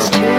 It's true.